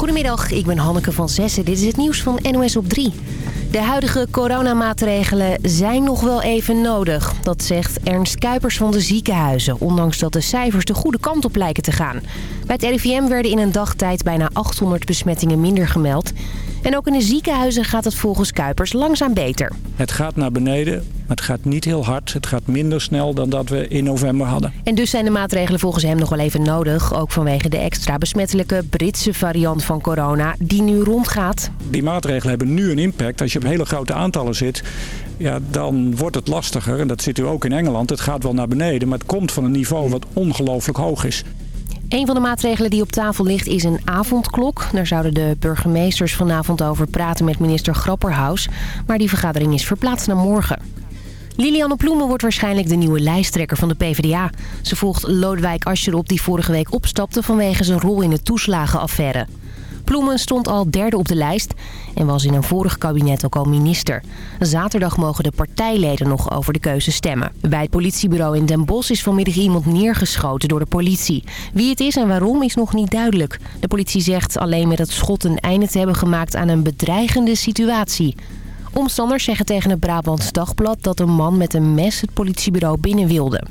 Goedemiddag, ik ben Hanneke van Zessen. Dit is het nieuws van NOS op 3. De huidige coronamaatregelen zijn nog wel even nodig. Dat zegt Ernst Kuipers van de ziekenhuizen. Ondanks dat de cijfers de goede kant op lijken te gaan. Bij het RIVM werden in een dagtijd bijna 800 besmettingen minder gemeld. En ook in de ziekenhuizen gaat het volgens Kuipers langzaam beter. Het gaat naar beneden, maar het gaat niet heel hard. Het gaat minder snel dan dat we in november hadden. En dus zijn de maatregelen volgens hem nog wel even nodig. Ook vanwege de extra besmettelijke Britse variant van corona die nu rondgaat. Die maatregelen hebben nu een impact. Als je op hele grote aantallen zit, ja, dan wordt het lastiger. En dat zit u ook in Engeland. Het gaat wel naar beneden, maar het komt van een niveau wat ongelooflijk hoog is. Een van de maatregelen die op tafel ligt is een avondklok. Daar zouden de burgemeesters vanavond over praten met minister Grapperhaus. Maar die vergadering is verplaatst naar morgen. Lilianne Ploemen wordt waarschijnlijk de nieuwe lijsttrekker van de PvdA. Ze volgt Lodewijk Asscher op die vorige week opstapte vanwege zijn rol in de toeslagenaffaire. Ploemen stond al derde op de lijst en was in een vorig kabinet ook al minister. Zaterdag mogen de partijleden nog over de keuze stemmen. Bij het politiebureau in Den Bosch is vanmiddag iemand neergeschoten door de politie. Wie het is en waarom is nog niet duidelijk. De politie zegt alleen met het schot een einde te hebben gemaakt aan een bedreigende situatie. Omstanders zeggen tegen het Brabants Dagblad dat een man met een mes het politiebureau binnen wilde.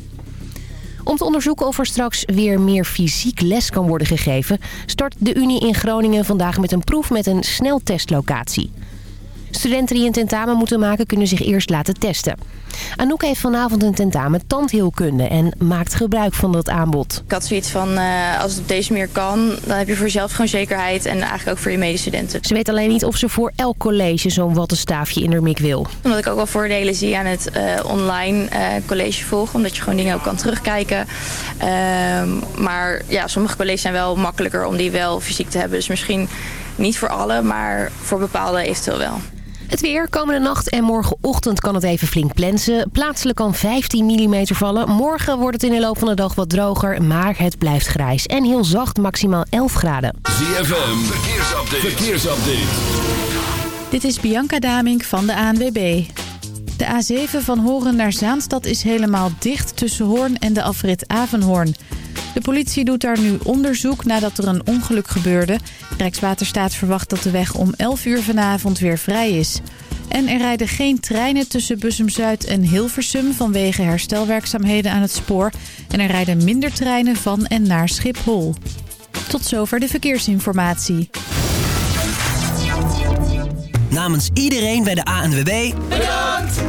Om te onderzoeken of er straks weer meer fysiek les kan worden gegeven... start de Unie in Groningen vandaag met een proef met een sneltestlocatie. Studenten die een tentamen moeten maken kunnen zich eerst laten testen. Anouk heeft vanavond een tentamen tandheelkunde en maakt gebruik van dat aanbod. Ik had zoiets van, uh, als het op deze manier kan, dan heb je voor jezelf gewoon zekerheid en eigenlijk ook voor je medestudenten. Ze weet alleen niet of ze voor elk college zo'n wattenstaafje in haar mik wil. Omdat ik ook wel voordelen zie aan het uh, online uh, college volgen, omdat je gewoon dingen ook kan terugkijken. Ehm, maar ja, sommige colleges zijn wel makkelijker om die wel fysiek te hebben. Dus misschien niet voor alle, maar voor bepaalde eventueel wel. Het weer, komende nacht en morgenochtend kan het even flink plensen. Plaatselijk kan 15 mm vallen. Morgen wordt het in de loop van de dag wat droger, maar het blijft grijs. En heel zacht, maximaal 11 graden. ZFM, verkeersupdate. verkeersupdate. Dit is Bianca Damink van de ANWB. De A7 van Horen naar Zaanstad is helemaal dicht tussen Hoorn en de afrit Avenhoorn. De politie doet daar nu onderzoek nadat er een ongeluk gebeurde. Rijkswaterstaat verwacht dat de weg om 11 uur vanavond weer vrij is. En er rijden geen treinen tussen Bussum-Zuid en Hilversum vanwege herstelwerkzaamheden aan het spoor. En er rijden minder treinen van en naar Schiphol. Tot zover de verkeersinformatie. Namens iedereen bij de ANWB... Bedankt!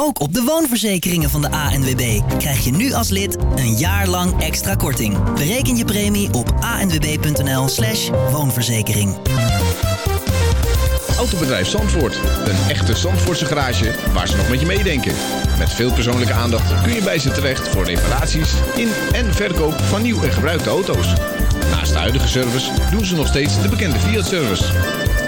Ook op de woonverzekeringen van de ANWB krijg je nu als lid een jaar lang extra korting. Bereken je premie op anwb.nl slash woonverzekering. Autobedrijf Zandvoort. Een echte Zandvoortse garage waar ze nog met je meedenken. Met veel persoonlijke aandacht kun je bij ze terecht voor reparaties in en verkoop van nieuw en gebruikte auto's. Naast de huidige service doen ze nog steeds de bekende Fiat-service.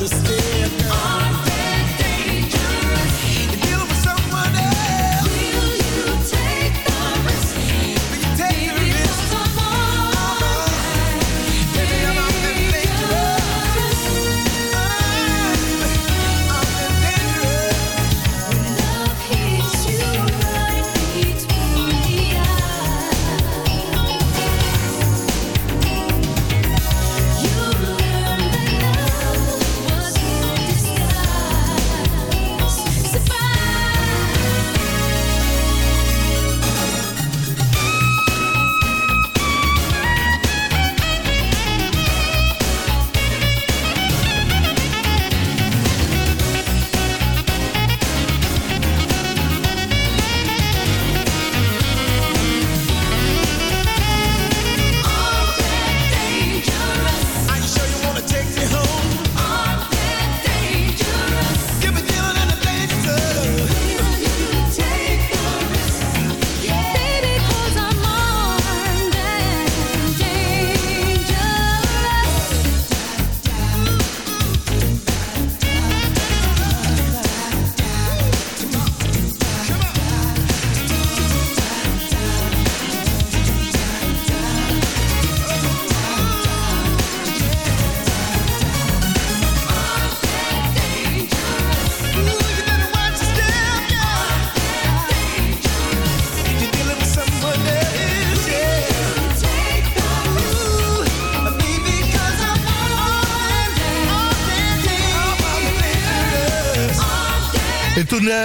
just stay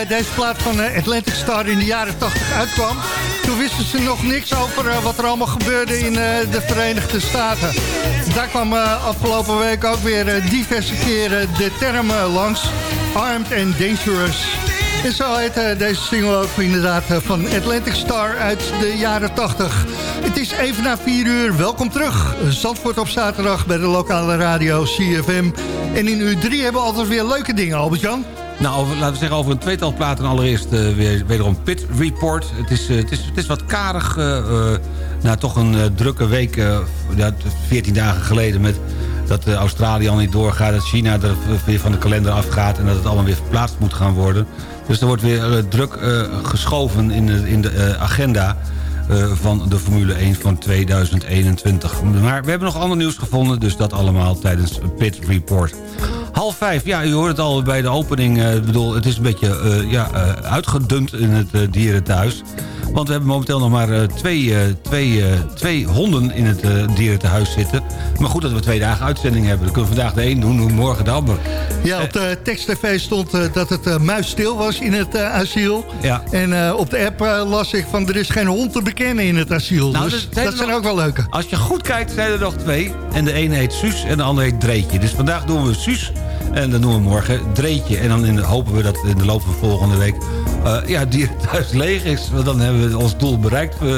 deze plaat van Atlantic Star in de jaren 80 uitkwam... toen wisten ze nog niks over wat er allemaal gebeurde in de Verenigde Staten. Daar kwam afgelopen week ook weer diverse keren de term langs. Armed and Dangerous. En zo heet deze single ook inderdaad van Atlantic Star uit de jaren 80. Het is even na 4 uur. Welkom terug. Zandvoort op zaterdag bij de lokale radio CFM. En in uur 3 hebben we altijd weer leuke dingen, Albert-Jan. Nou, laten we zeggen over een tweetal platen allereerst uh, weer, wederom Pit Report. Het is, het is, het is wat karig na toch een drukke week, ja, 14 dagen geleden... met dat Australië al niet doorgaat, dat China er weer van de kalender afgaat... en dat het allemaal weer verplaatst moet gaan worden. Dus er wordt weer uh, druk uh, geschoven in de, in de uh, agenda van de Formule 1 van 2021. Maar we hebben nog ander nieuws gevonden, dus dat allemaal tijdens Pit Report. Half vijf, ja, u hoort het al bij de opening. Ik bedoel, het is een beetje ja, uitgedund in het dierenthuis. Want we hebben momenteel nog maar uh, twee, uh, twee, uh, twee honden in het dierentehuis zitten. Maar goed dat we twee dagen uitzending hebben. Dan kunnen we vandaag de een doen, morgen de ander. Ja, op de tekst-tv stond dat het muisstil was in het asiel. Ja. En op de app las ik van er is geen hond te bekennen in het asiel. Nou, dus, dus dat zijn ook wel leuke. Als je goed kijkt zijn er nog twee. En de ene heet Suus en de andere heet Dreetje. Dus vandaag doen we Suus. En dan doen we morgen Dreetje. En dan in hopen we dat in de loop van volgende week... Uh, ja, dierenthuis leeg is. Want dan hebben we ons doel bereikt uh,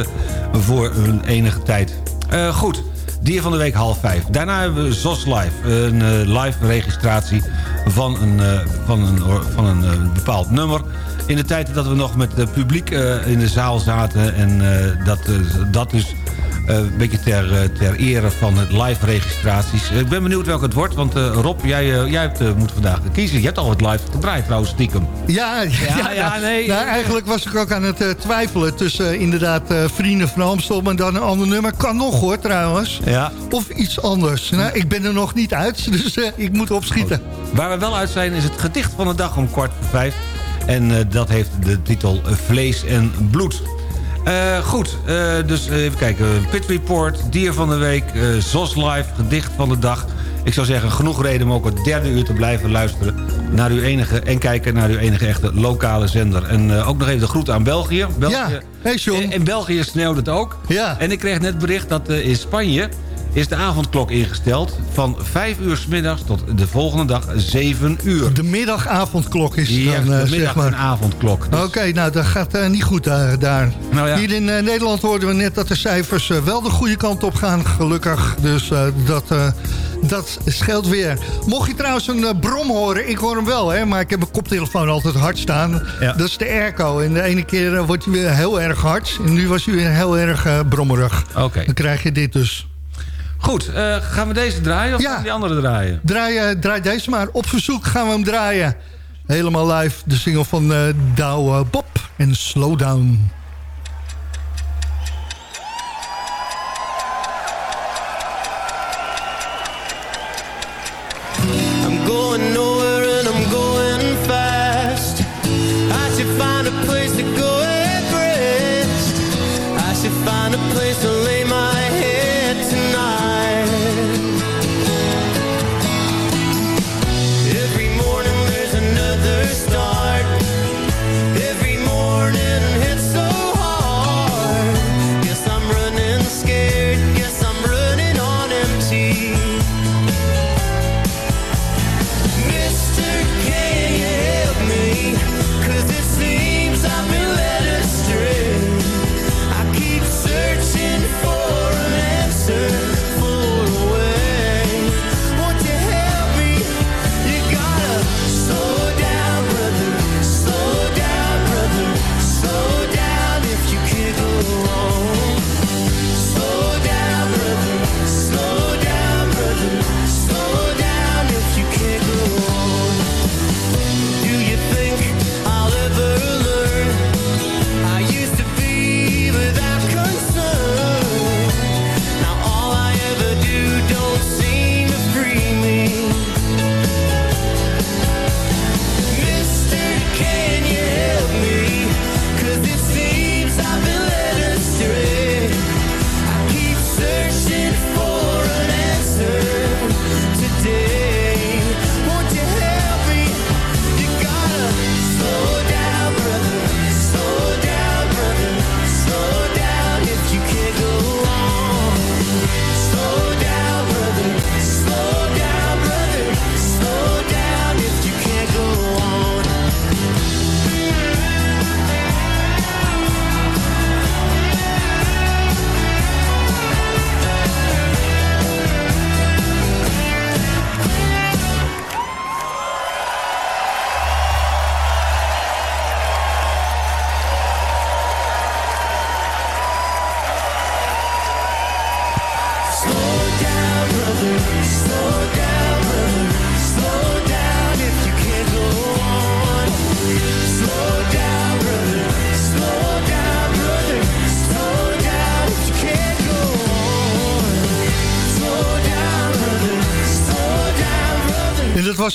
voor een enige tijd. Uh, goed, dier van de week half vijf. Daarna hebben we ZOS Live. Een live registratie van een, van een, van een bepaald nummer. In de tijd dat we nog met het publiek in de zaal zaten. En dat, dat dus eh, een beetje ter, eh, ter ere van het live registraties. Ik ben benieuwd welke het wordt, want eh, Rob, jij, jij hebt, moet vandaag kiezen. Je hebt al het live gedraaid trouwens, stiekem. Ja, ja, ja, nee. Nou, eigenlijk was ik ook aan het twijfelen tussen inderdaad Vrienden van Amstel... maar dan een ander nummer. Kan nog hoor, trouwens. Ja. Of iets anders. Nou, ik ben er nog niet uit, dus ik moet opschieten. Waar we wel uit zijn is het gedicht van de dag om kwart voor vijf. En dat heeft de titel Vlees en Bloed. Uh, goed, uh, dus even kijken. Pit Report, dier van de week, uh, ZOS Live, gedicht van de dag. Ik zou zeggen, genoeg reden om ook het derde uur te blijven luisteren... naar uw enige, en kijken naar uw enige echte lokale zender. En ook nog even de groet aan België. België ja, hey John. In, in België sneeuwt het ook. Ja. En ik kreeg net bericht dat in Spanje is de avondklok ingesteld van 5 uur s middags tot de volgende dag 7 uur. De middagavondklok is ja, dan, de uh, zeg maar. avondklok. Dus. Oké, nou dat gaat uh, niet goed uh, daar. Nou ja. Hier in Nederland hoorden we net dat de cijfers wel de goede kant op gaan, gelukkig. Dus dat, dat scheelt weer. Mocht je trouwens een brom horen, ik hoor hem wel, hè, maar ik heb mijn koptelefoon altijd hard staan. Ja. Dat is de airco. En de ene keer wordt hij weer heel erg hard. En nu was hij weer heel erg brommerig. Oké. Dan krijg je dit dus. Goed, uh, gaan we deze draaien of ja. gaan we die andere draaien? Draai, uh, draai deze maar. Op verzoek gaan we hem draaien. Helemaal live. De single van uh, Douwe Bob en Slowdown.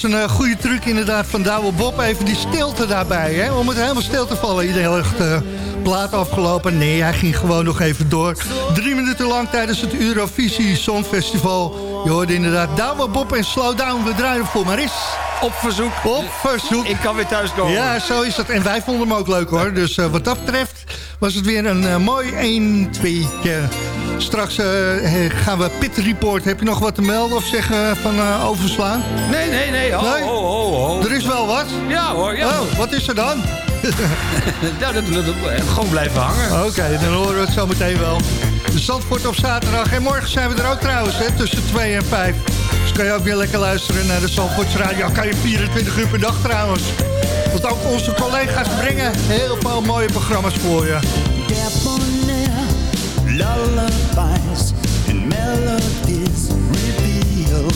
Was een uh, goede truc inderdaad van Douwe Bob. Even die stilte daarbij, hè? om het helemaal stil te vallen. Iedereen echt uh, plaat afgelopen. Nee, hij ging gewoon nog even door. Drie minuten lang tijdens het Eurovisie Songfestival. Je hoorde inderdaad Douwe Bob en Slow Down. We draaien voor Maris. Op verzoek. Op verzoek. Ik kan weer thuiskomen. Ja, zo is dat. En wij vonden hem ook leuk hoor. Dus uh, wat dat betreft was het weer een mooi 1 2 Straks uh, gaan we Pit Report. Heb je nog wat te melden of zeggen van overslaan? Nee, nee, nee. Ho, nee? Ho, ho, ho. Er is wel wat? Ja hoor. Ja. Oh, wat is er dan? ja, dat, dat, dat, gewoon blijven hangen. Oké, okay, dan horen we het zo meteen wel. De Zandvoort op zaterdag. En morgen zijn we er ook trouwens, hè, tussen 2 en 5. Dus kan je ook weer lekker luisteren naar de Zandvoorts Radio. Kan je 24 uur per dag trouwens. Want ook onze collega's brengen heel veel mooie programma's voor je. Lullabies and melodies reveal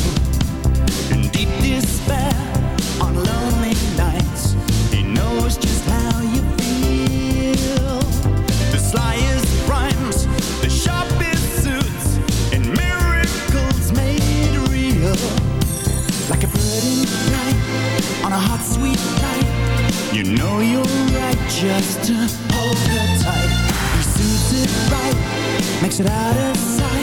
in deep despair on lonely nights. He knows just how you feel. The slyest rhymes, the sharpest suits, and miracles made real. Like a bird in flight on a hot, sweet night. You know you're right just makes it out of sight,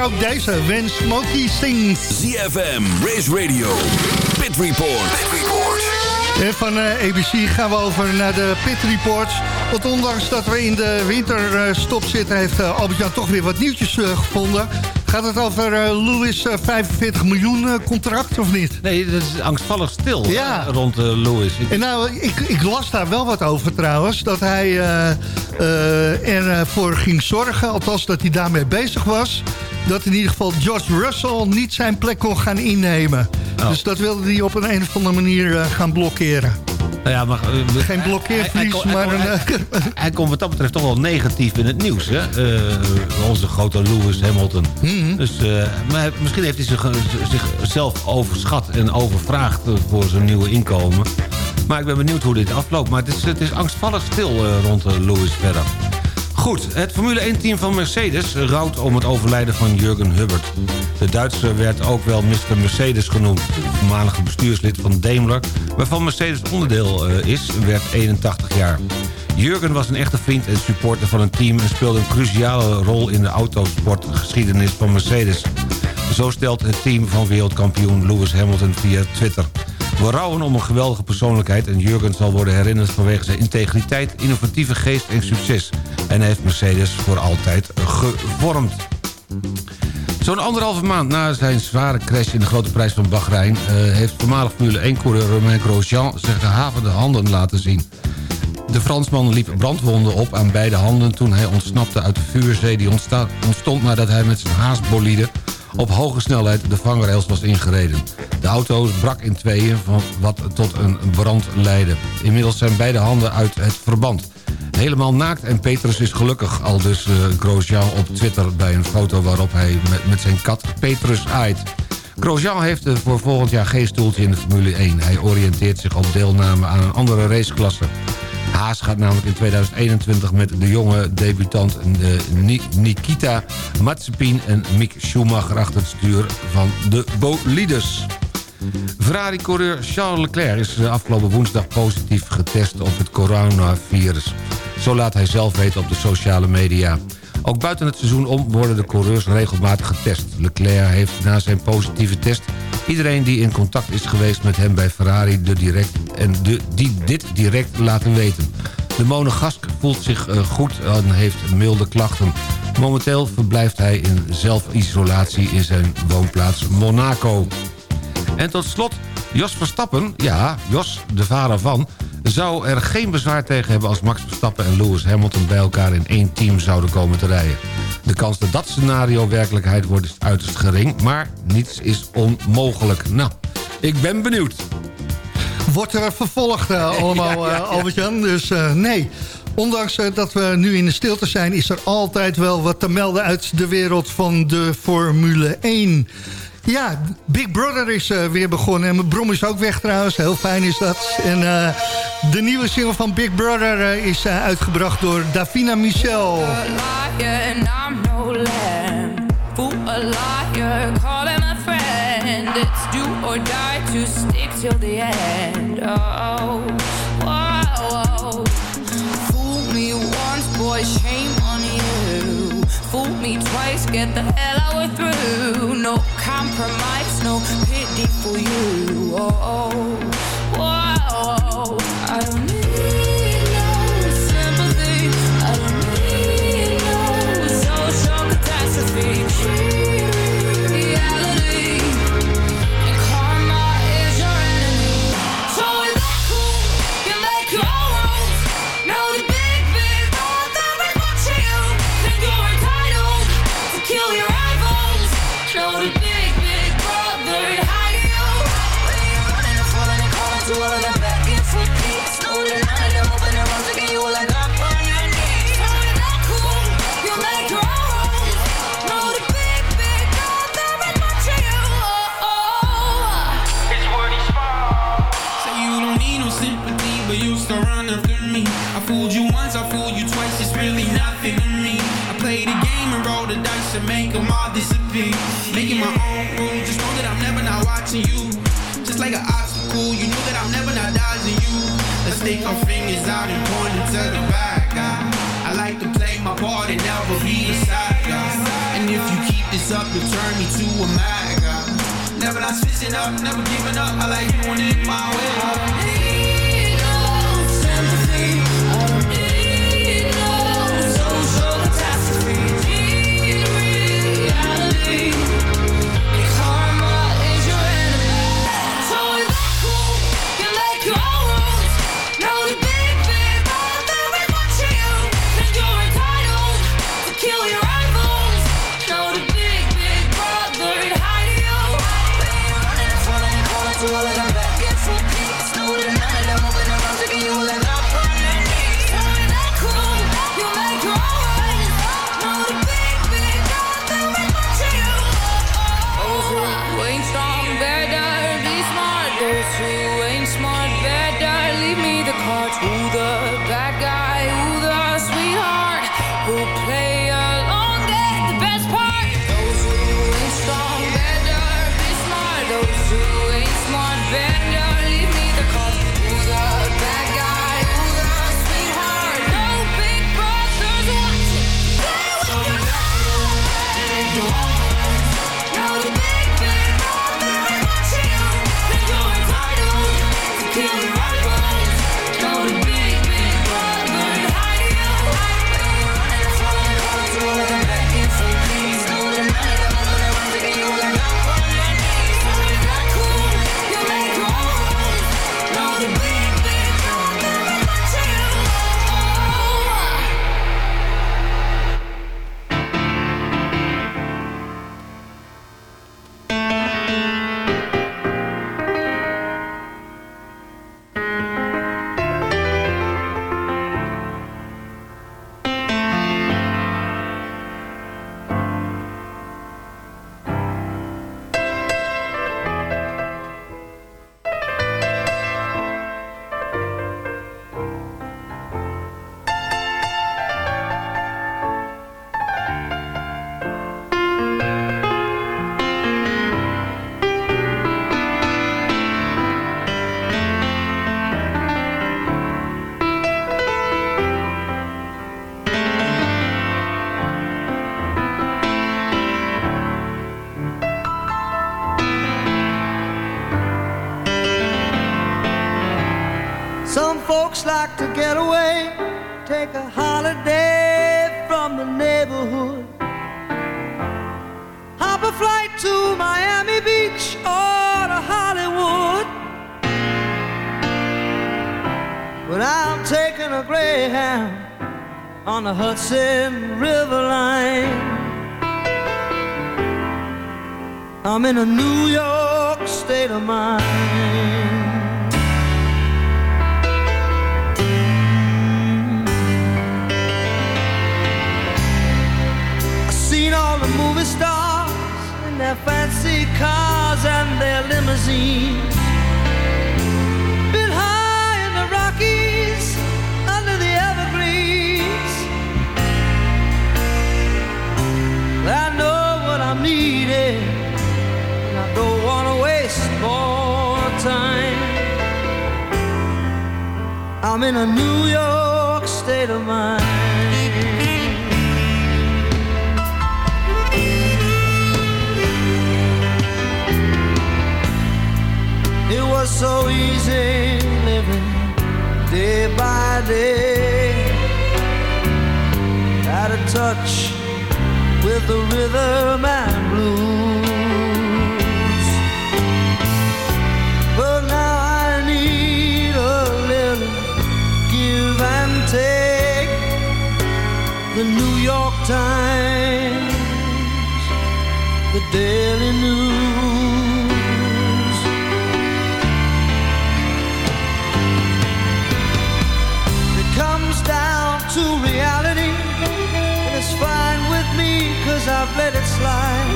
maar ook deze, When Smokey Sings. ZFM, Race Radio, Pit Report. Pit Report. En van ABC gaan we over naar de Pit Report. Want ondanks dat we in de winterstop zitten... heeft Albert-Jan toch weer wat nieuwtjes gevonden. Gaat het over Lewis 45 miljoen contract of niet? Nee, dat is angstvallig stil Ja. hè, rond Lewis. En nou, ik, ik las daar wel wat over trouwens. Dat hij eh, eh, ervoor ging zorgen, althans dat hij daarmee bezig was... dat in ieder geval George Russell niet zijn plek kon gaan innemen. Oh. Dus dat wilde hij op een, een of andere manier uh, gaan blokkeren. Nou ja, maar, uh, Geen blokkeervlies, hij, hij, maar... Hij, hij, hij, komt wat dat betreft toch wel negatief in het nieuws, hè? Uh, onze grote Lewis Hamilton. Mm -hmm. Dus, maar misschien heeft hij zich, zichzelf overschat en overvraagd voor zijn nieuwe inkomen. Maar ik ben benieuwd hoe dit afloopt. Maar het is, het is angstvallig stil rond Lewis verder. Goed, het Formule 1-team van Mercedes rouwt om het overlijden van Jurgen Hubbard. De Duitser werd ook wel Mr. Mercedes genoemd. De voormalige bestuurslid van Daimler, waarvan Mercedes onderdeel is, werd 81 jaar. Jurgen was een echte vriend en supporter van het team... en speelde een cruciale rol in de autosportgeschiedenis van Mercedes. Zo stelt het team van wereldkampioen Lewis Hamilton via Twitter. We rouwen om een geweldige persoonlijkheid... en Jurgen zal worden herinnerd vanwege zijn integriteit, innovatieve geest en succes. En hij heeft Mercedes voor altijd gevormd. Zo'n anderhalve maand na zijn zware crash in de grote prijs van Bahrein... Uh, heeft voormalig Formule 1-coureur Romain Grosjean zijn gehavende handen laten zien. De Fransman liep brandwonden op aan beide handen... toen hij ontsnapte uit de vuurzee die ontstond nadat hij met zijn haasbolide op hoge snelheid de vangrails was ingereden. De auto brak in tweeën, wat tot een brand leidde. Inmiddels zijn beide handen uit het verband. Helemaal naakt en Petrus is gelukkig, al dus uh, Grosjean op Twitter... bij een foto waarop hij met, met zijn kat Petrus aait. Grosjean heeft voor volgend jaar geen stoeltje in de Formule 1. Hij oriënteert zich op deelname aan een andere raceklasse. Haas gaat namelijk in 2021 met de jonge debutant de Nikita Mazepin en Mick Schumacher achter het stuur van de bolides. Ferrari-coureur Charles Leclerc is afgelopen woensdag positief getest op het coronavirus. Zo laat hij zelf weten op de sociale media. Ook buiten het seizoen om worden de coureurs regelmatig getest. Leclerc heeft na zijn positieve test iedereen die in contact is geweest met hem bij Ferrari de direct, en de, die dit direct laten weten. De monegask voelt zich goed en heeft milde klachten. Momenteel verblijft hij in zelfisolatie in zijn woonplaats Monaco. En tot slot, Jos Verstappen, ja, Jos, de vader van... zou er geen bezwaar tegen hebben als Max Verstappen en Lewis Hamilton... bij elkaar in één team zouden komen te rijden. De kans dat dat scenario werkelijkheid wordt is uiterst gering... maar niets is onmogelijk. Nou, ik ben benieuwd. Wordt er vervolgd uh, allemaal, ja, ja, ja. Albert-Jan, dus uh, nee... Ondanks dat we nu in de stilte zijn... is er altijd wel wat te melden uit de wereld van de Formule 1... Ja, Big Brother is uh, weer begonnen. En mijn brom is ook weg trouwens. Heel fijn is dat. En uh, de nieuwe single van Big Brother uh, is uitgebracht door Davina Michel. It's do or die to stick till the end. Oh, Fool me twice, get the hell out of through. No compromise, no pity for you. Oh, oh. Run after me. I fooled you once, I fooled you twice, it's really nothing to me. I play the game and roll the dice and make them all disappear. Making my own rules, just know that I'm never not watching you. Just like an obstacle, you know that I'm never not dodging you. Let's stick our fingers out and point to the bad guy. I like to play my part and never be the side guy. And if you keep this up, you'll turn me to a mad guy. Never not switching up, never giving up. I like doing it my way. I'm in a New York state of mind. It was so easy living day by day. Out of touch with the rhythm and blues. Times, the Daily News. It comes down to reality, and it's fine with me, cause I've let it slide.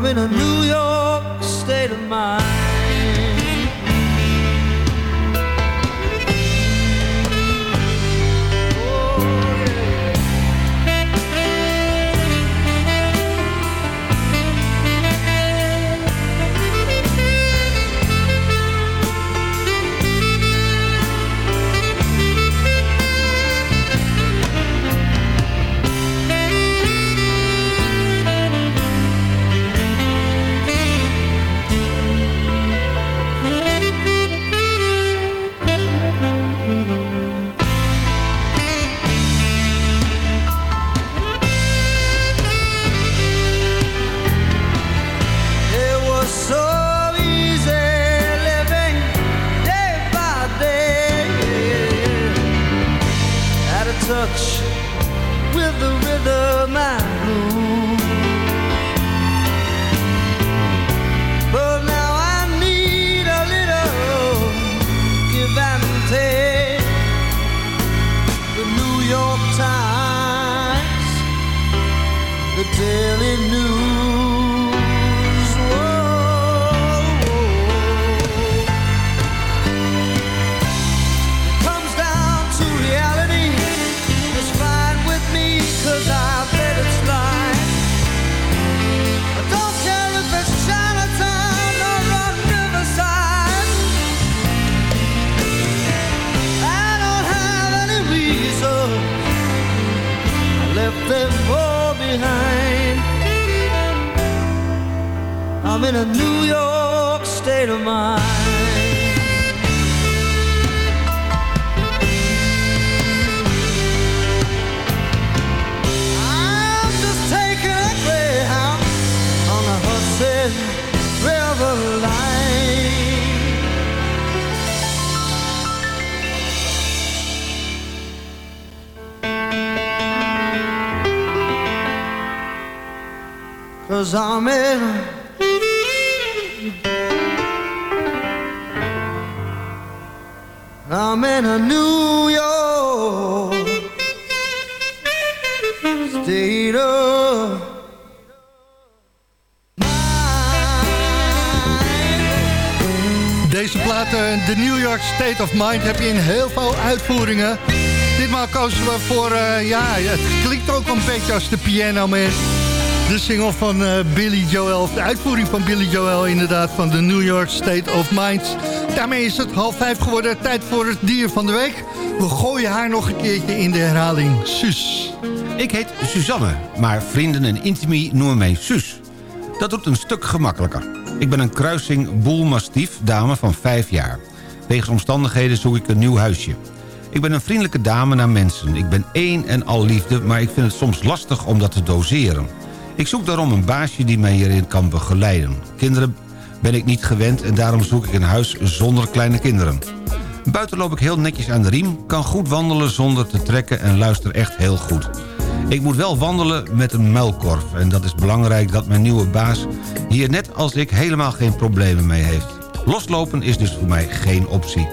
I'm in a New York state of mind. I'm in a New York state of Deze plaat, eh, de New York State of Mind, heb je in heel veel uitvoeringen. Ditmaal kozen we voor, eh, ja, het klinkt ook een beetje als de Piano Man. De single van eh, Billy Joel, de uitvoering van Billy Joel inderdaad, van de New York State of Mind. Daarmee is het half vijf geworden. Tijd voor het dier van de week. We gooien haar nog een keertje in de herhaling. Suus. Ik heet Suzanne, maar vrienden en intimie noemen mij Suus. Dat doet een stuk gemakkelijker. Ik ben een kruising boelmastief dame van vijf jaar. Wegens omstandigheden zoek ik een nieuw huisje. Ik ben een vriendelijke dame naar mensen. Ik ben één en al liefde, maar ik vind het soms lastig om dat te doseren. Ik zoek daarom een baasje die mij hierin kan begeleiden. Kinderen ben ik niet gewend en daarom zoek ik een huis zonder kleine kinderen. Buiten loop ik heel netjes aan de riem, kan goed wandelen zonder te trekken en luister echt heel goed. Ik moet wel wandelen met een muilkorf en dat is belangrijk dat mijn nieuwe baas hier net als ik helemaal geen problemen mee heeft. Loslopen is dus voor mij geen optie.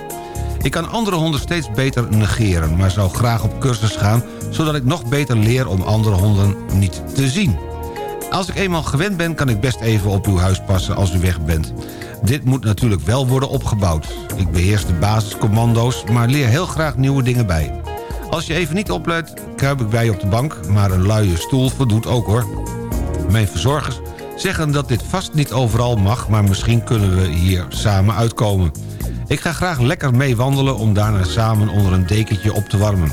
Ik kan andere honden steeds beter negeren, maar zou graag op cursus gaan... zodat ik nog beter leer om andere honden niet te zien. Als ik eenmaal gewend ben, kan ik best even op uw huis passen als u weg bent. Dit moet natuurlijk wel worden opgebouwd. Ik beheers de basiscommando's, maar leer heel graag nieuwe dingen bij. Als je even niet oplet, kruip ik bij je op de bank... maar een luie stoel voldoet ook hoor. Mijn verzorgers zeggen dat dit vast niet overal mag... maar misschien kunnen we hier samen uitkomen. Ik ga graag lekker mee wandelen om daarna samen onder een dekentje op te warmen.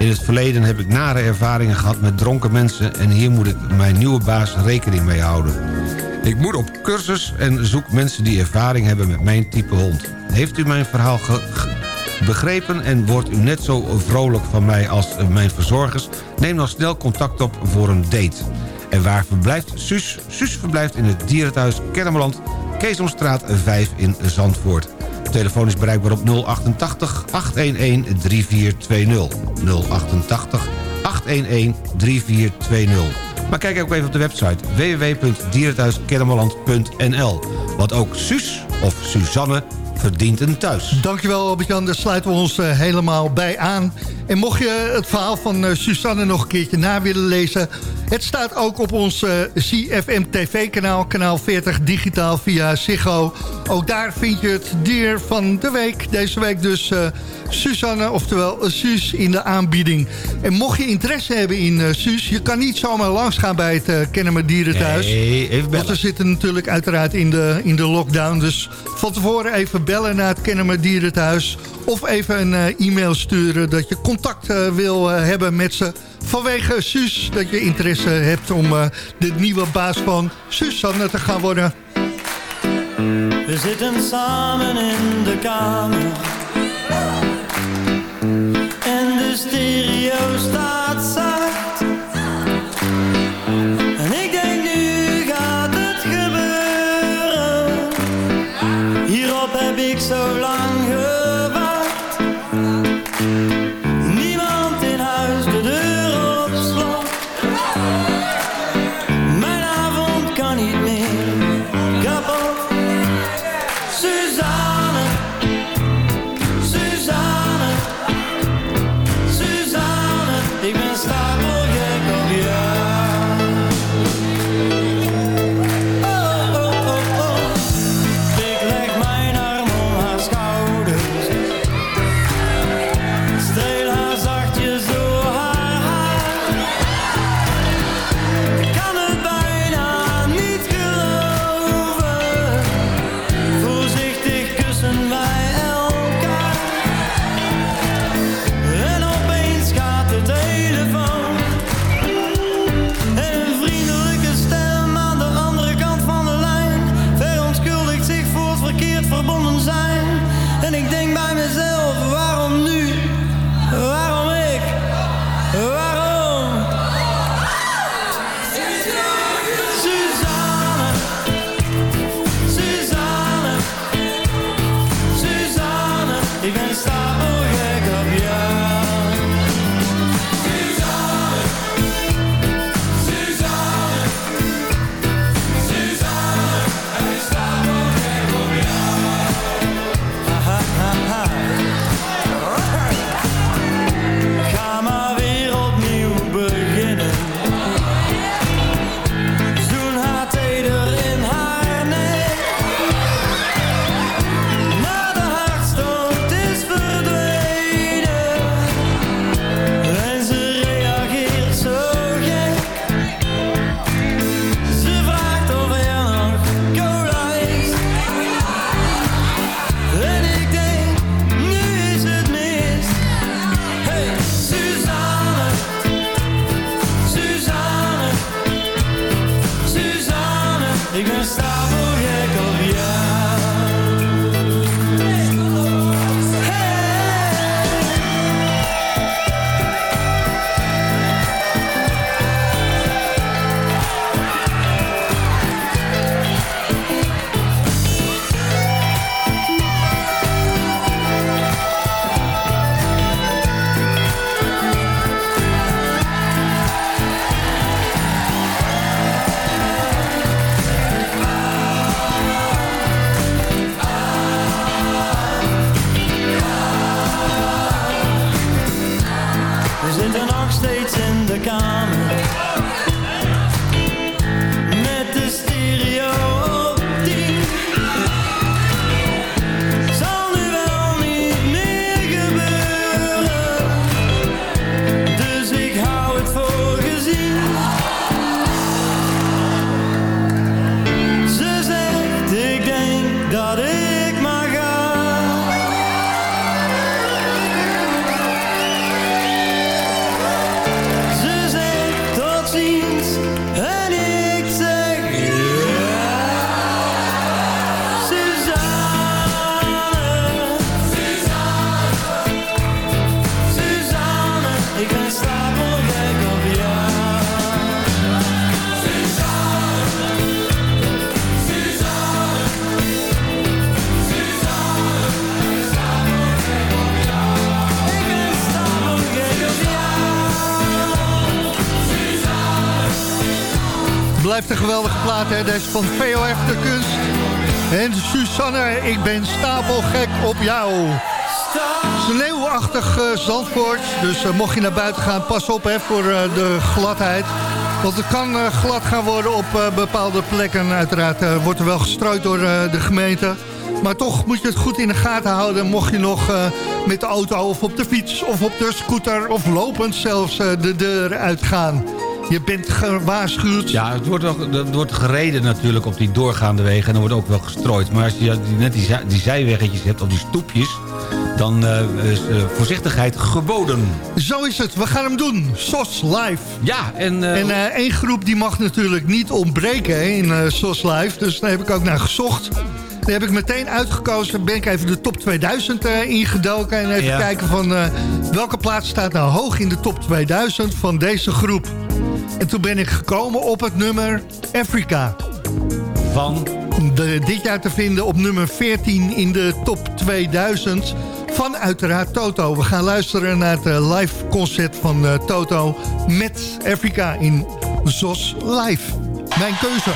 In het verleden heb ik nare ervaringen gehad met dronken mensen... en hier moet ik mijn nieuwe baas rekening mee houden. Ik moet op cursus en zoek mensen die ervaring hebben met mijn type hond. Heeft u mijn verhaal begrepen en wordt u net zo vrolijk van mij als mijn verzorgers... neem dan snel contact op voor een date. En waar verblijft Suus? Suus verblijft in het dierenthuis Kennemerland... Keesomstraat 5 in Zandvoort. Telefoon is bereikbaar op 088 811 3420. 088 811 3420. Maar kijk ook even op de website www.dierenthuiskennemerland.nl. Want ook Suus of Suzanne verdient een thuis. Dankjewel Albert-Jan, daar sluiten we ons uh, helemaal bij aan. En mocht je het verhaal van uh, Suzanne nog een keertje na willen lezen... het staat ook op ons uh, CFM TV-kanaal, kanaal 40 digitaal via Ziggo. Ook daar vind je het dier van de week. Deze week dus Suzanne, oftewel Suus in de aanbieding. En mocht je interesse hebben in uh, Suus... je kan niet zomaar langs gaan bij het uh, Kennemer Dierenthuis. Nee, even. Want we zitten natuurlijk uiteraard in de, in de lockdown. Dus van tevoren even bellen naar het Kennemer Dierenthuis... of even een uh, e-mail sturen dat je contact wil hebben met ze... vanwege Suus, dat je interesse hebt om de nieuwe baas van Suzanne te gaan worden. We zitten samen in de kamer de stereo staat geweldige plaat? Deze van VOF de Kunst. En Susanne, ik ben stapelgek op jou. Sneeuwachtig uh, Zandvoort. Dus uh, mocht je naar buiten gaan, pas op hè, voor uh, de gladheid. Want het kan glad gaan worden op bepaalde plekken. Uiteraard wordt er wel gestrooid door de gemeente. Maar toch moet je het goed in de gaten houden... mocht je nog met de auto of op de fiets of op de scooter... of lopend zelfs de deur uitgaan. Je bent gewaarschuwd. Ja, het wordt, ook, wordt gereden natuurlijk op die doorgaande wegen... en er wordt ook wel gestrooid. Maar als je net die, die zijweggetjes hebt, of die stoepjes... dan uh, is uh, voorzichtigheid geboden. Zo is het. We gaan hem doen. SOS Live. Ja, en... Uh, en één groep die mag natuurlijk niet ontbreken in SOS Live. Dus daar heb ik ook naar gezocht. Daar heb ik meteen uitgekozen. Ben ik even de top 2000 ingedoken. En even ja. kijken van welke plaats staat nou hoog in de top 2000 van deze groep. En toen ben ik gekomen op het nummer Africa. Van? De, dit jaar te vinden op nummer 14 in de top 2000 van uiteraard Toto. We gaan luisteren naar het eh, live concert van uh, Toto met Africa in ZOS Live. Mijn keuze.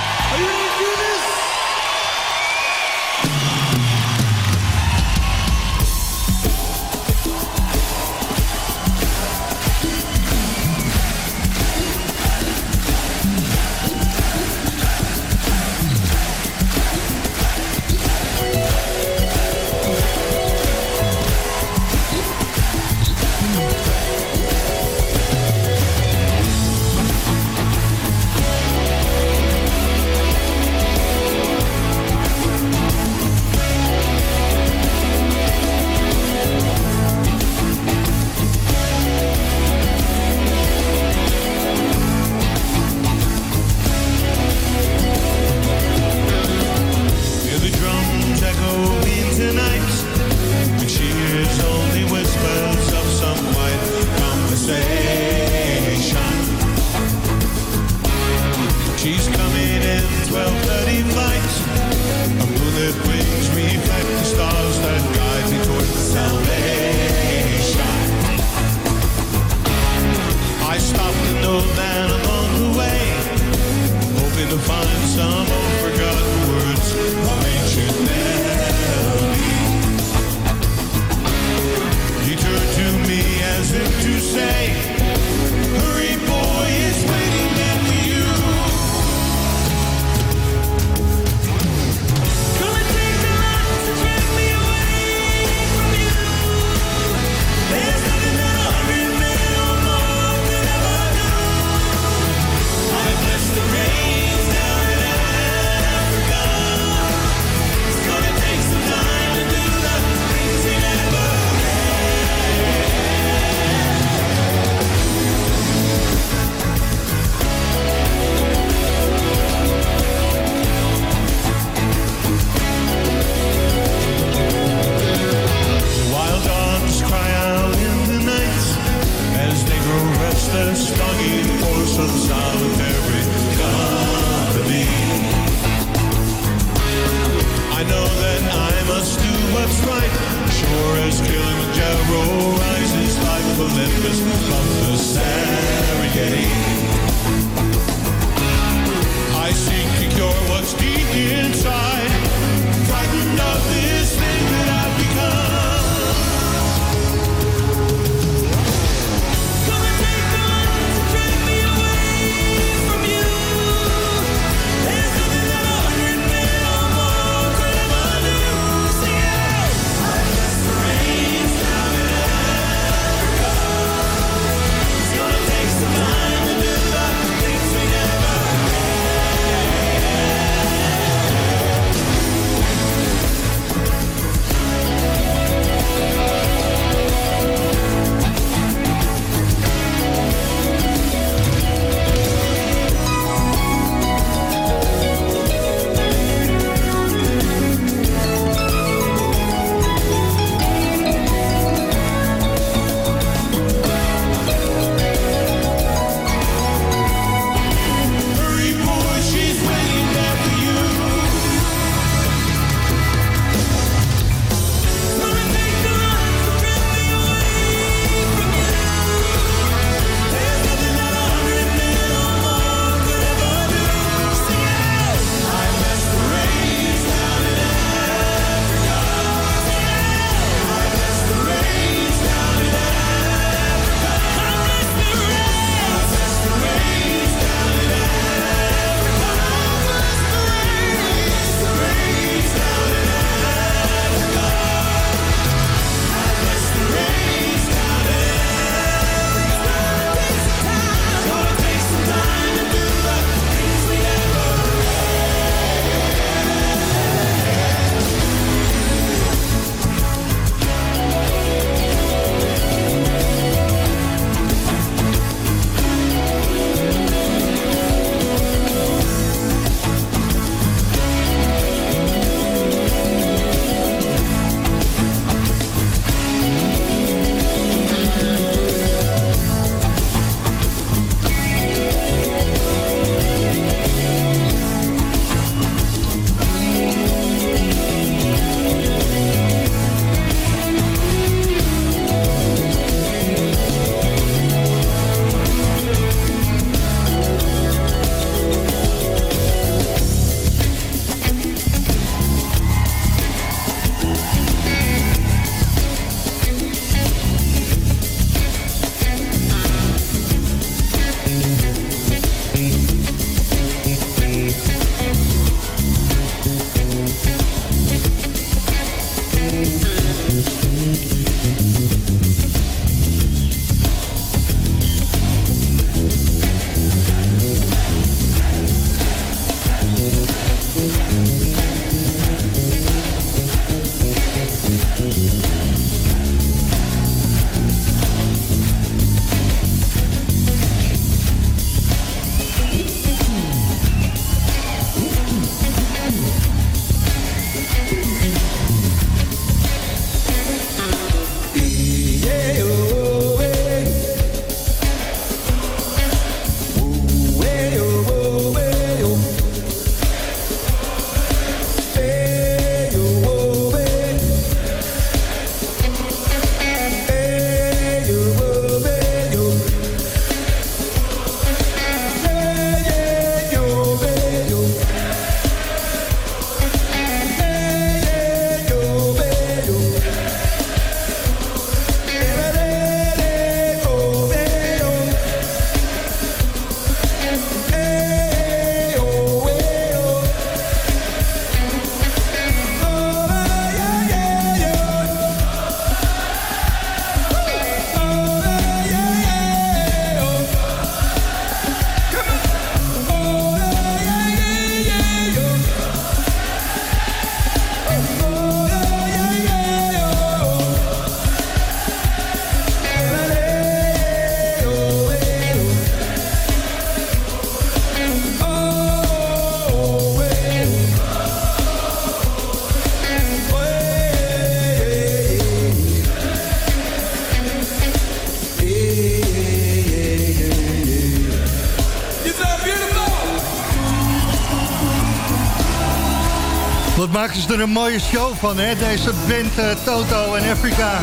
Een mooie show van, hè? Deze band uh, Toto en Afrika.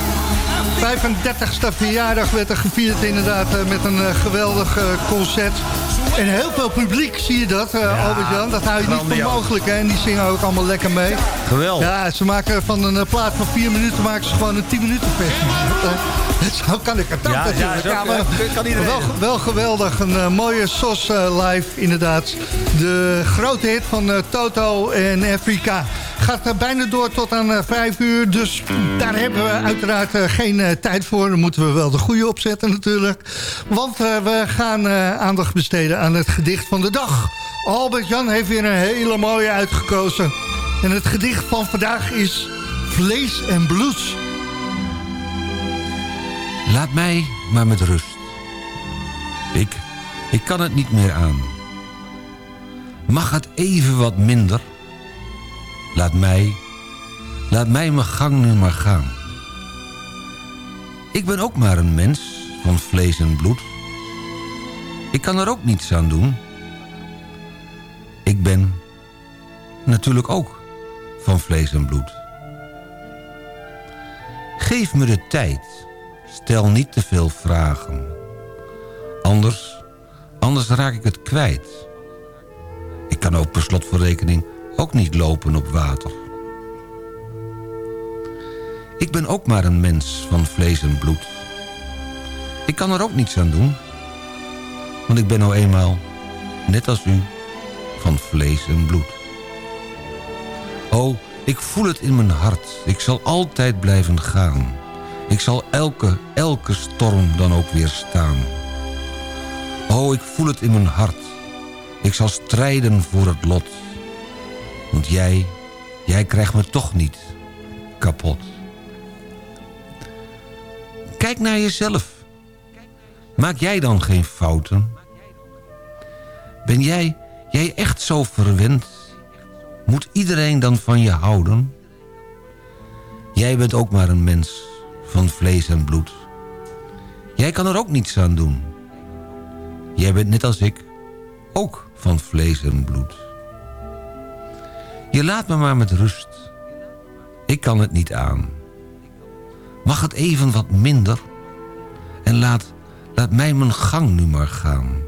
35ste verjaardag werd er gevierd inderdaad uh, met een uh, geweldig concert. En heel veel publiek, zie je dat, uh, Albert-Jan? Dat hou je niet voor mogelijk, hè? En die zingen ook allemaal lekker mee. Geweldig. Ja, ze maken van een plaat van 4 minuten maken ze gewoon een 10 minuten versie. Zo kan ik het ook ja, natuurlijk. Ja, maar, kan wel, wel geweldig. Een mooie SOS live, inderdaad. De grote hit van Toto en Afrika. Gaat bijna door tot aan 5 uur. Dus daar hebben we uiteraard geen tijd voor. Dan moeten we wel de goede opzetten natuurlijk. Want we gaan aandacht besteden aan het gedicht van de dag. Albert-Jan heeft weer een hele mooie uitgekozen. En het gedicht van vandaag is Vlees en Bloed. Laat mij maar met rust. Ik, ik kan het niet meer aan. Mag het even wat minder? Laat mij, laat mij mijn gang nu maar gaan. Ik ben ook maar een mens van vlees en bloed. Ik kan er ook niets aan doen. Ik ben natuurlijk ook van vlees en bloed. Geef me de tijd. Stel niet te veel vragen. Anders, anders raak ik het kwijt. Ik kan ook per slot voor rekening ook niet lopen op water. Ik ben ook maar een mens van vlees en bloed. Ik kan er ook niets aan doen. Want ik ben nou eenmaal, net als u, van vlees en bloed. Oh, ik voel het in mijn hart. Ik zal altijd blijven gaan. Ik zal elke, elke storm dan ook weerstaan. Oh, ik voel het in mijn hart. Ik zal strijden voor het lot. Want jij, jij krijgt me toch niet kapot. Kijk naar jezelf. Maak jij dan geen fouten? Ben jij, jij echt zo verwend? Moet iedereen dan van je houden? Jij bent ook maar een mens van vlees en bloed. Jij kan er ook niets aan doen. Jij bent net als ik ook van vlees en bloed. Je laat me maar met rust. Ik kan het niet aan. Mag het even wat minder? En laat, laat mij mijn gang nu maar gaan.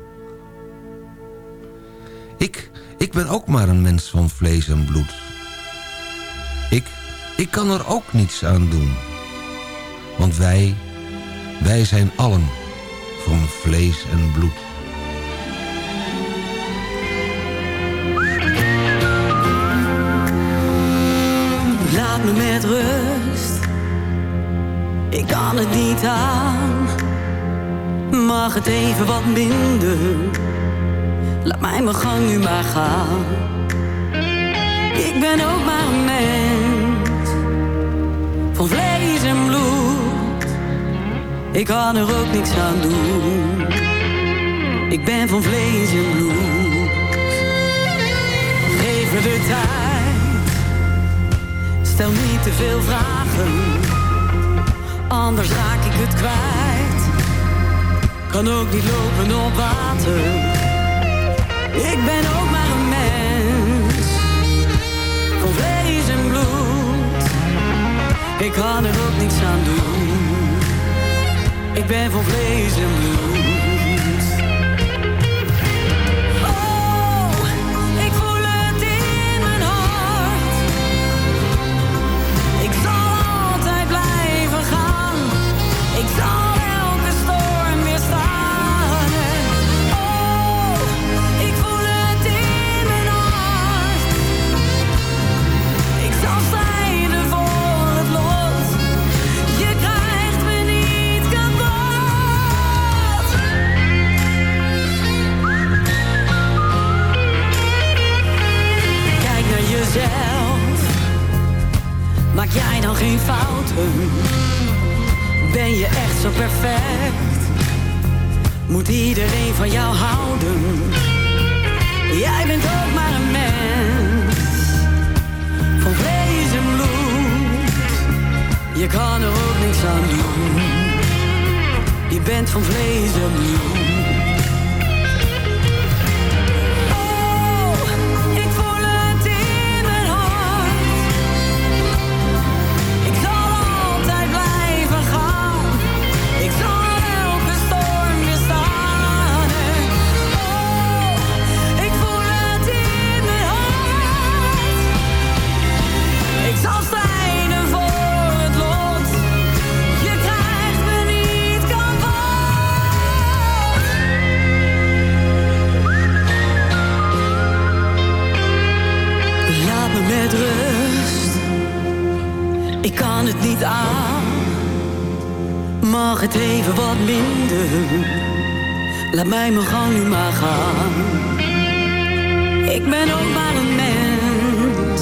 Ik, ik ben ook maar een mens van vlees en bloed. Ik, ik kan er ook niets aan doen. Want wij, wij zijn allen van vlees en bloed. Me met rust. Ik kan het niet aan. Mag het even wat minder? Laat mij mijn gang nu maar gaan. Ik ben ook maar een mens van vlees en bloed. Ik kan er ook niks aan doen. Ik ben van vlees en bloed. Geef me de tijd. Stel niet te veel vragen. Anders raak ik het kwijt. Kan ook niet lopen op water. Ik ben ook maar een mens van vlees en bloed. Ik kan er ook niets aan doen. Ik ben van vlees en bloed. Jij dan geen fouten? Ben je echt zo perfect? Moet iedereen van jou houden? Jij bent ook maar een mens van vlees en bloed. Je kan er ook niks aan doen. Je bent van vlees en bloed. Niet aan. Mag het even wat minder? Laat mij mijn gang nu maar gaan. Ik ben ook maar een mens.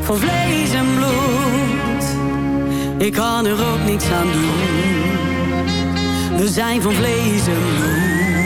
Van vlees en bloed. Ik kan er ook niks aan doen. We zijn van vlees en bloed.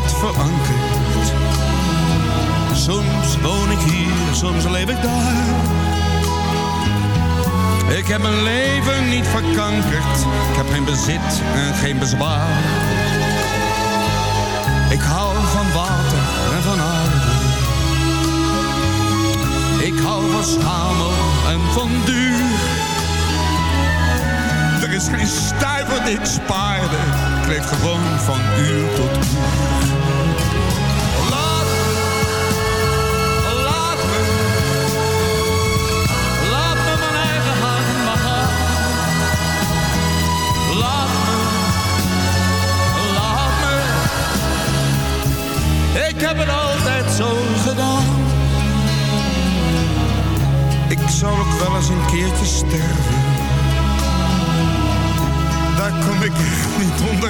Niet verankerd. Soms woon ik hier, soms leef ik daar. Ik heb mijn leven niet verkankerd. Ik heb geen bezit en geen bezwaar. Ik hou van water en van aarde. Ik hou van schamel en van duur. Er is geen stuiver die ik spaarde. Ik leef gewoon van uur tot uur. Laat me, laat me, laat me mijn eigen hand maar gaan. Laat me, laat me, ik heb het altijd zo gedaan. Ik zal ook wel eens een keertje sterven.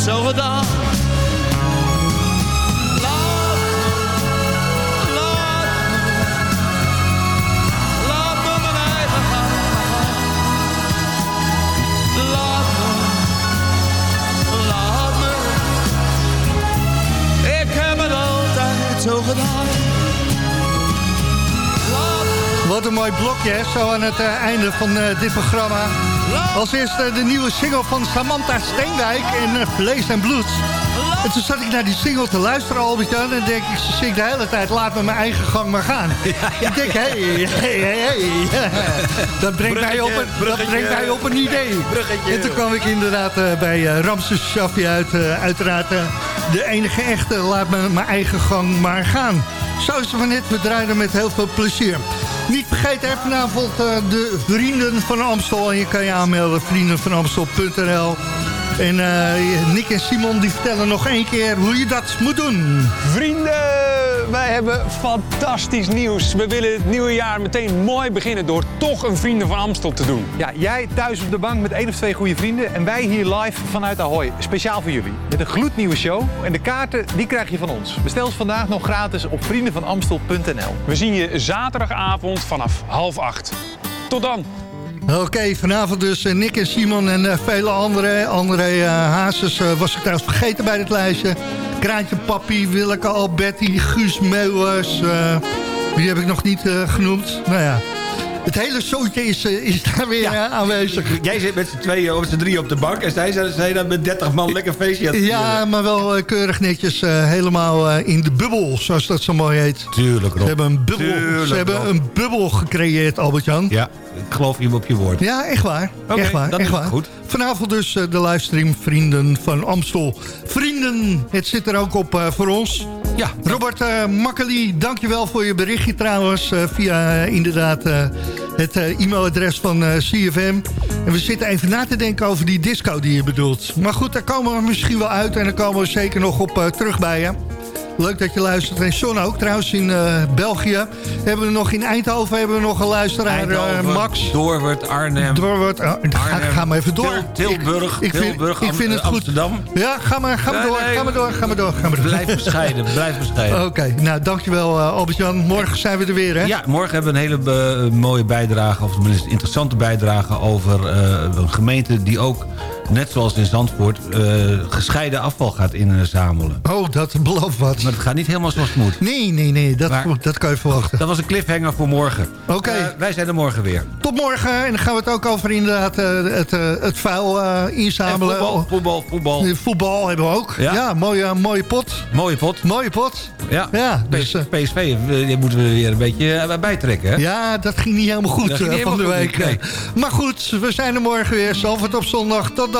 Zo gedaan. Laat me, laat me. Laat me mijn eigen gang. Laat me, laat. Ik heb het altijd zo gedaan. Wat een mooi blokje, hè? zo aan het eh, einde van eh, dit programma. Als eerste de nieuwe single van Samantha Steenwijk en eh, Vlees en Bloed. En toen zat ik naar die single te luisteren, Albert-Jan. En denk ik, ze zingt de hele tijd, laat me mijn eigen gang maar gaan. Ik denk, hé, hé, hé. Dat brengt mij op een, dat brengt mij op een idee. En toen kwam ik inderdaad eh, bij eh, Ramses Shaffi uit. uiteraard de enige echte, laat me mijn eigen gang maar gaan. Zo is het maar net, we draaien met heel veel plezier. Niet vergeten, hè, vanavond eh, de Vrienden van Amstel. En je kan je aanmelden, vriendenvanamstel.nl. En eh, Nick en Simon die vertellen nog één keer hoe je dat moet doen. Vrienden, wij hebben fantastisch nieuws. We willen het nieuwe jaar meteen mooi beginnen door toch een Vrienden van Amstel te doen. Ja, jij thuis op de bank met één of twee goede vrienden en wij hier live vanuit Ahoy. Speciaal voor jullie. Met een gloednieuwe show en de kaarten die krijg je van ons. Bestel ze vandaag nog gratis op vriendenvanamstel.nl. We zien je zaterdagavond vanaf half acht. Tot dan! Oké, vanavond dus eh, Nick en Simon en uh, vele andere. André uh, Hazes was ik trouwens vergeten bij het lijstje. Kraantje Papi, Willeke Alberti, Guus Meeuwers. die heb ik nog niet genoemd. Nou ja, het hele zootje is, is daar weer aanwezig. Jij zit met z'n tweeën of z'n drieën op de bank... en zij zijn dan met 30 man lekker feestje aan het Ja, maar wel keurig netjes helemaal in de bubbel, zoals dat zo mooi heet. Tuurlijk, Rob. Ze hebben een bubbel, Tuurlijk, ze hebben Rob. een bubbel gecreëerd, Albert-Jan. Ja, ik geloof je op je woord. Ja, echt waar. Oké, echt waar, dat echt is waar. goed. Vanavond dus uh, de livestream Vrienden van Amstel. Vrienden, het zit er ook op uh, voor ons. Ja. Robert uh, Makkeli, dankjewel voor je berichtje trouwens. via inderdaad het e-mailadres van CFM. En we zitten even na te denken over die disco die je bedoelt. Maar goed, daar komen we misschien wel uit. En daar komen we zeker nog op terug bij je. Leuk dat je luistert. En John ook trouwens in uh, België. Hebben we nog in Eindhoven hebben we nog een luisteraar, Eindhoven, uh, Max. Doorwerd, Arnhem. Doorwerd, uh, Arnhem, ga, ga maar even door. Til, Tilburg, ik, ik Tilburg, vind, ik vind het goed. Amsterdam. Ja, ga maar, ga maar Nee, door, nee, ga maar door, ga maar door. Ga maar door. Blijf bescheiden, blijf bescheiden. Oké, okay, nou dankjewel uh, Albert-Jan. Morgen zijn we er weer, hè? Ja, morgen hebben we een hele mooie bijdrage, of tenminste interessante bijdrage... over een gemeente die ook, net zoals in Zandvoort... gescheiden afval gaat inzamelen. Oh, dat belooft wat. Maar het gaat niet helemaal zoals het moet. Nee, nee, nee, dat, maar, dat kan je verwachten. Dat was een cliffhanger voor morgen. Oké. Okay. Uh, wij zijn er morgen weer. Tot morgen. En dan gaan we het ook over inderdaad uh, het, het vuil inzamelen. En voetbal, voetbal, voetbal. Voetbal hebben we ook. Ja, ja mooie, mooie pot. Mooie pot. Mooie pot. Ja, ja dus, PSV die moeten we weer een beetje bijtrekken. Hè? Ja, dat ging niet helemaal goed van de week. Goed, nee. Maar goed, we zijn er morgen weer. Zalvert op zondag. Tot dan.